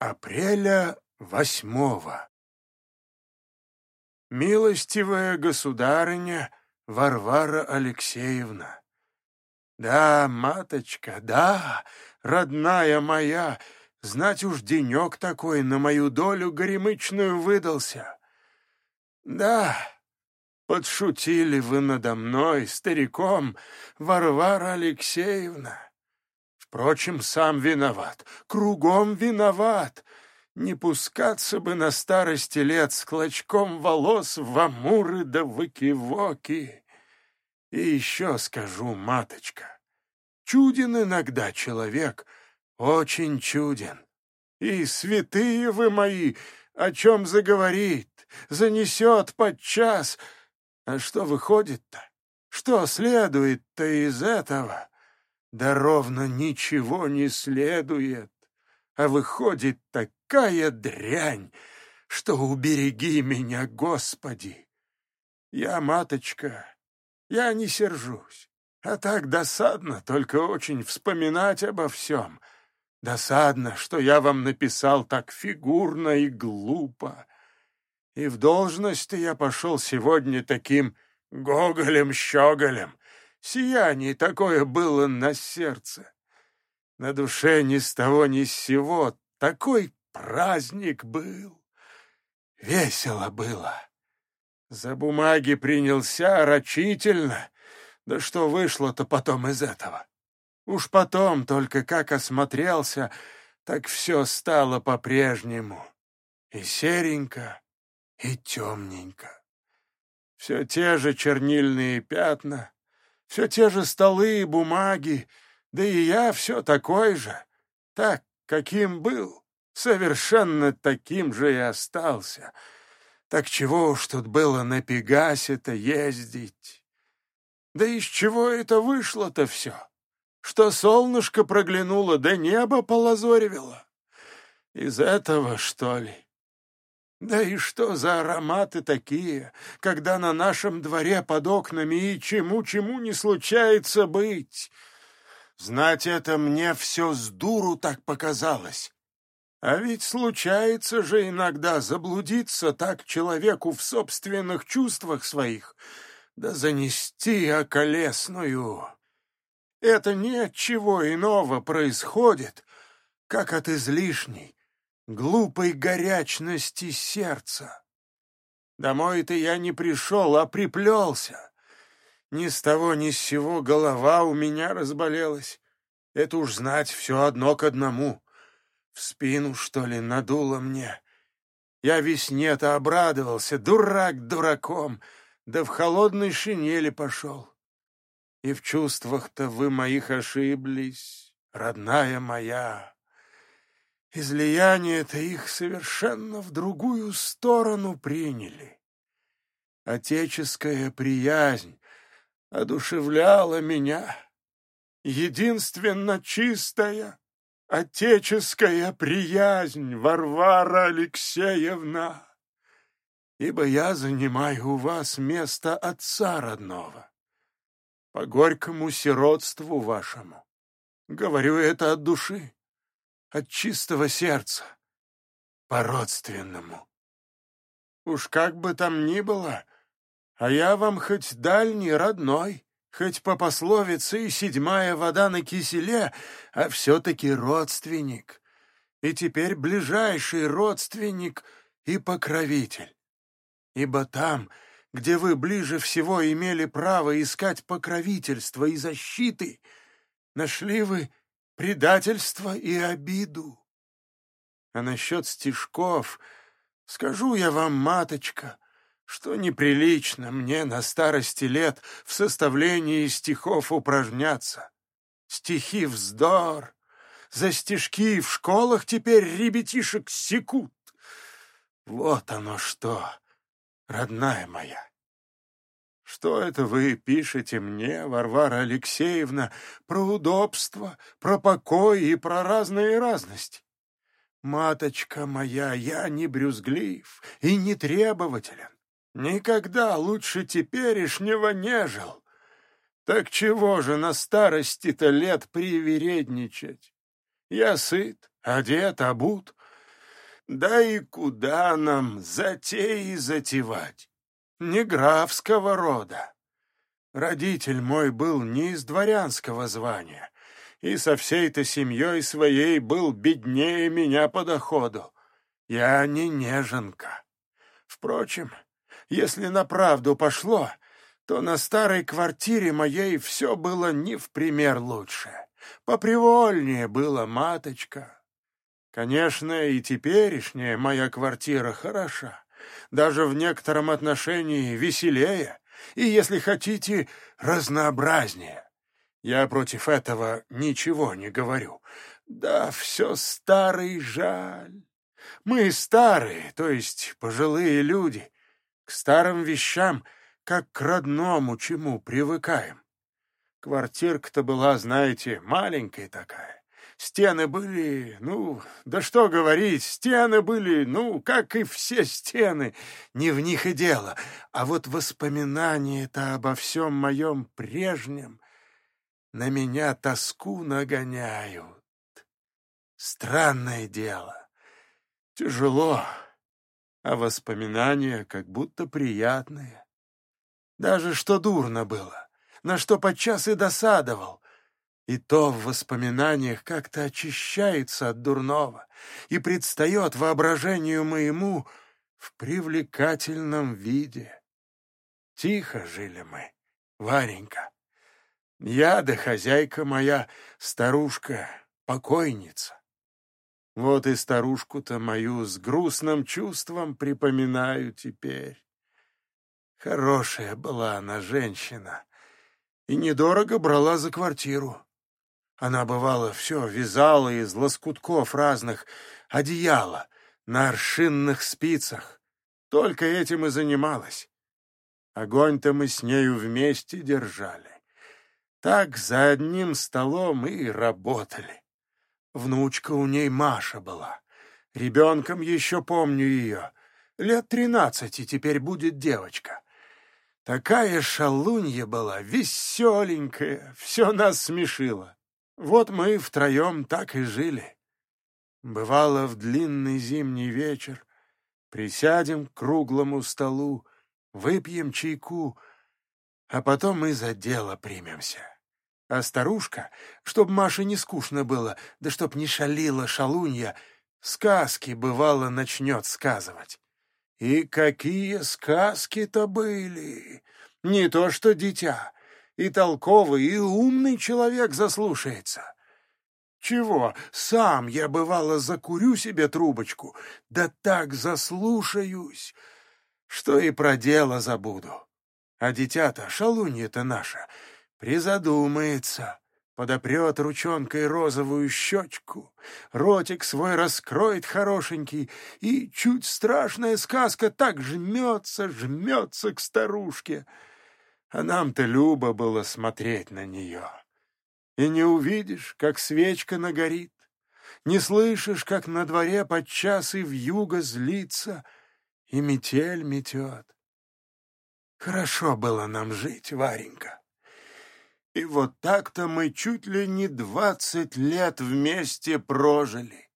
Апреля восьмого. Милостивая государыня Варвара Алексеевна. Да, маточка, да, родная моя, знать уж денек такой на мою долю горемычную выдался. Да, подшутили вы надо мной, стариком, Варвара Алексеевна. Впрочем, сам виноват, кругом виноват. Не пускаться бы на старости лет с клочком волос в амуры да выки-воки. И еще скажу, маточка, чуден иногда человек, очень чуден. И святые вы мои, о чем заговорит, занесет подчас. А что выходит-то? Что следует-то из этого? Да ровно ничего не следует, а выходит такая дрянь, что убереги меня, Господи. Я, маточка, я не сержусь, а так досадно только очень вспоминать обо всем. Досадно, что я вам написал так фигурно и глупо. И в должность я пошел сегодня таким гоголем-щеголем, Сияние такое было на сердце. На душе ни с того ни с сего такой праздник был. Весело было. За бумаги принялся рачительно. Да что вышло-то потом из этого? Уж потом, только как осмотрелся, так все стало по-прежнему. И серенько, и темненько. Все те же чернильные пятна, все те же столы и бумаги, да и я все такой же. Так, каким был, совершенно таким же и остался. Так чего уж тут было на Пегасе-то ездить? Да из чего это вышло-то все? Что солнышко проглянуло, да небо полазоревило? Из этого, что ли? Да и что за ароматы такие, когда на нашем дворе под окнами и чему-чему не случается быть? Знать это мне все с дуру так показалось. А ведь случается же иногда заблудиться так человеку в собственных чувствах своих, да занести околесную. Это ни от чего иного происходит, как от излишней, глупой горячности сердца. Домой-то я не пришел, а приплелся. Ни с того ни с сего голова у меня разболелась. Это уж знать все одно к одному. В спину, что ли, надуло мне. Я весне-то обрадовался, дурак дураком, да в холодной шинели пошел. И в чувствах-то вы моих ошиблись, родная моя. Излияние-то их совершенно в другую сторону приняли. Отеческая приязнь одушевляла меня. Единственно чистая отеческая приязнь, Варвара Алексеевна, ибо я занимаю у вас место отца родного, по горькому сиротству вашему. Говорю это от души от чистого сердца, по-родственному. Уж как бы там ни было, а я вам хоть дальний, родной, хоть по пословице и седьмая вода на киселе, а все-таки родственник, и теперь ближайший родственник и покровитель. Ибо там, где вы ближе всего имели право искать покровительства и защиты, нашли вы предательство и обиду. А насчет стишков скажу я вам, маточка, что неприлично мне на старости лет в составлении стихов упражняться. Стихи вздор, за стишки в школах теперь ребятишек секут. Вот оно что, родная моя. Что это вы пишете мне, Варвара Алексеевна, про удобство, про покой и про разные разности? Маточка моя, я не брюзглив и не требователен. Никогда лучше теперешнего не жил. Так чего же на старости-то лет привередничать? Я сыт, одет, обут, Да и куда нам затеи затевать? Не графского рода. Родитель мой был не из дворянского звания, и со всей-то семьей своей был беднее меня по доходу. Я не неженка. Впрочем, если на правду пошло, то на старой квартире моей все было не в пример лучше. Попривольнее была маточка. Конечно, и теперешняя моя квартира хороша, даже в некотором отношении веселее и, если хотите, разнообразнее. Я против этого ничего не говорю. Да, все старый жаль. Мы старые, то есть пожилые люди, к старым вещам, как к родному чему привыкаем. Квартирка-то была, знаете, маленькая такая. Стены были, ну, да что говорить, стены были, ну, как и все стены, не в них и дело. А вот воспоминания-то обо всем моем прежнем на меня тоску нагоняют. Странное дело. Тяжело, а воспоминания как будто приятные. Даже что дурно было, на что подчас и досадовал, и то в воспоминаниях как-то очищается от дурного и предстает воображению моему в привлекательном виде. Тихо жили мы, Варенька. Я да хозяйка моя, старушка, покойница. Вот и старушку-то мою с грустным чувством припоминаю теперь. Хорошая была она женщина и недорого брала за квартиру. Она, бывало, все вязала из лоскутков разных одеяла на аршинных спицах. Только этим и занималась. Огонь-то мы с нею вместе держали. Так за одним столом и работали. Внучка у ней Маша была. Ребенком еще помню ее. Лет тринадцати теперь будет девочка. Такая шалунья была, веселенькая, все нас смешило. Вот мы втроем так и жили. Бывало, в длинный зимний вечер присядем к круглому столу, выпьем чайку, а потом мы за дело примемся. А старушка, чтоб Маше не скучно было, да чтоб не шалила шалунья, сказки, бывало, начнет сказывать. И какие сказки-то были! Не то что дитя, и толковый, и умный человек заслушается. Чего, сам я, бывало, закурю себе трубочку, да так заслушаюсь, что и про дело забуду. А дитя-то, шалунья-то наша — Призадумается, подопрет ручонкой розовую щечку, ротик свой раскроет хорошенький, и чуть страшная сказка так жмется, жмется к старушке. А нам-то любо было смотреть на нее. И не увидишь, как свечка нагорит, не слышишь, как на дворе подчас и вьюга злится, и метель метет. Хорошо было нам жить, Варенька. И вот так-то мы чуть ли не двадцать лет вместе прожили.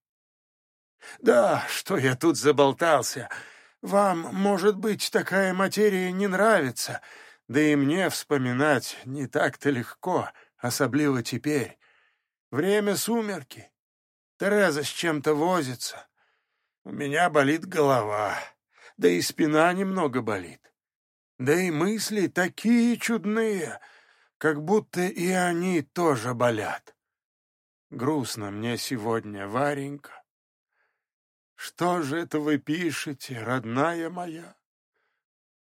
Да, что я тут заболтался. Вам, может быть, такая материя не нравится, да и мне вспоминать не так-то легко, особливо теперь. Время сумерки. Тереза с чем-то возится. У меня болит голова, да и спина немного болит. Да и мысли такие чудные — как будто и они тоже болят. Грустно мне сегодня, Варенька. Что же это вы пишете, родная моя?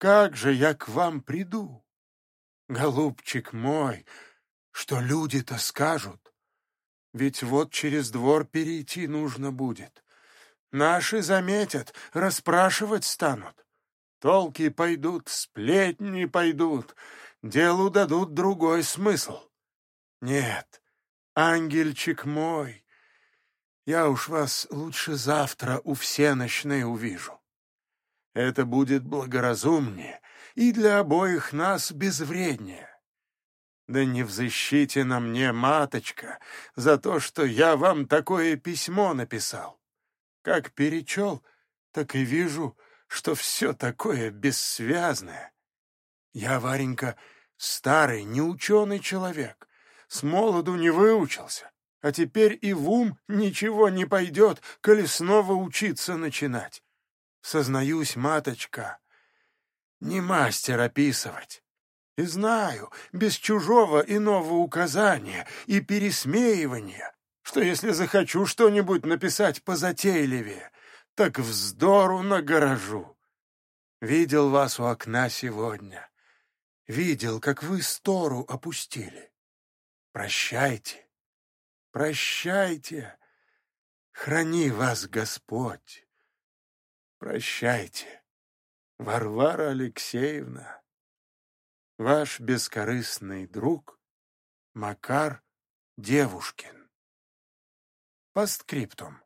Как же я к вам приду? Голубчик мой, что люди-то скажут? Ведь вот через двор перейти нужно будет. Наши заметят, расспрашивать станут. Толки пойдут, сплетни пойдут, делу дадут другой смысл. Нет, ангельчик мой, я уж вас лучше завтра у всеночной увижу. Это будет благоразумнее и для обоих нас безвреднее. Да не взыщите на мне, маточка, за то, что я вам такое письмо написал. Как перечел, так и вижу, что все такое бессвязное. Я, Варенька, старый, неученый человек, с молоду не выучился, а теперь и в ум ничего не пойдет, коли снова учиться начинать. Сознаюсь, маточка, не мастер описывать. И знаю, без чужого иного указания и пересмеивания, что если захочу что-нибудь написать позатейливее, так вздору нагорожу. Видел вас у окна сегодня. Видел, как вы стору опустили. Прощайте, прощайте. Храни вас Господь. Прощайте, Варвара Алексеевна. Ваш бескорыстный друг Макар Девушкин. Посткриптум.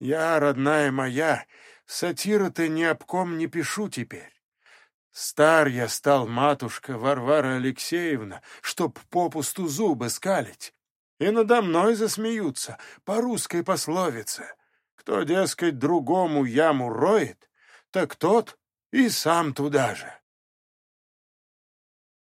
Я, родная моя, сатира-то ни об ком не пишу теперь. Стар я стал, матушка Варвара Алексеевна, чтоб попусту зубы скалить. И надо мной засмеются по русской пословице. Кто, дескать, другому яму роет, так тот и сам туда же.